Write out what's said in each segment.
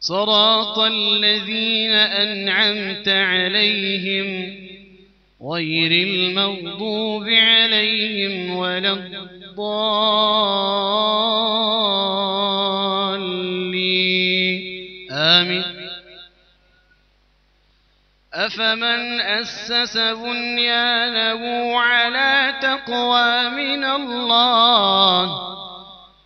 صراط الذين أنعمت عليهم غير المغضوب عليهم ولا الضالين. آمين. أفمن أسس بنيانه على تقوى من الله؟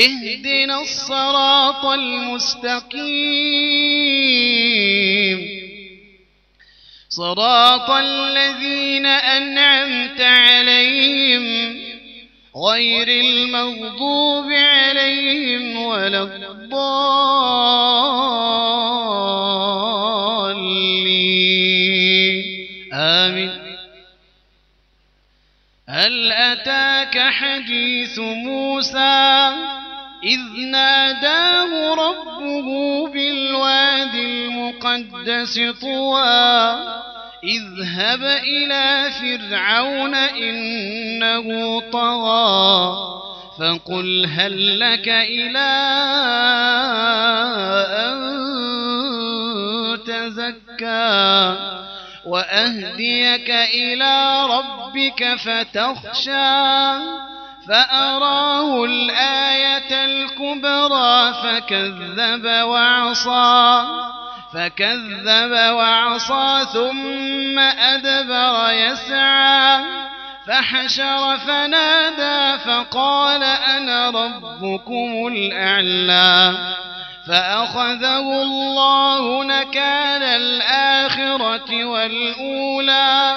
اهدنا الصراط المستقيم. صراط الذين أنعمت عليهم غير المغضوب عليهم ولا الضالين. آمين. هل أتاك حديث موسى؟ إذ ناداه ربه بالواد المقدس طوى اذهب إلى فرعون إنه طغى فقل هل لك إلى أن تزكى؟ وأهديك إلى ربك فتخشى. فأراه الآية الكبرى فكذب وعصى فكذب وعصى ثم أدبر يسعى فحشر فنادى فقال أنا ربكم الأعلى فأخذه الله نكال الآخرة والأولى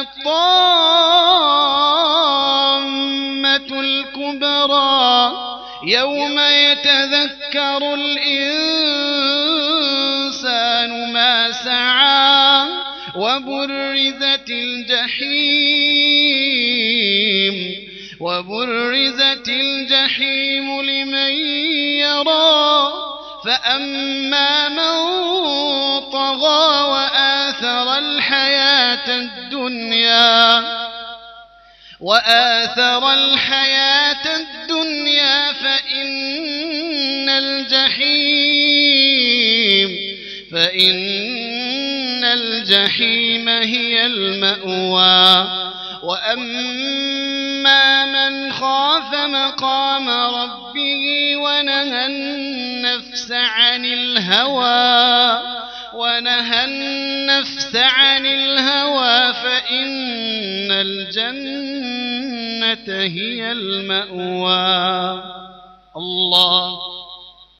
الطامة الكبرى يوم يتذكر الإنسان ما سعى وبرزت الجحيم وبرزت الجحيم لمن يرى فأما من طغى وآثر الحياة الدنيا وآثر الحياة الدنيا فإن الجحيم فإن الجحيم هي المأوى وأما من خاف مقام ربه ونهى النفس عن الهوى ونهى النفس عن الهوى فإن الجنة هي المأوى. الله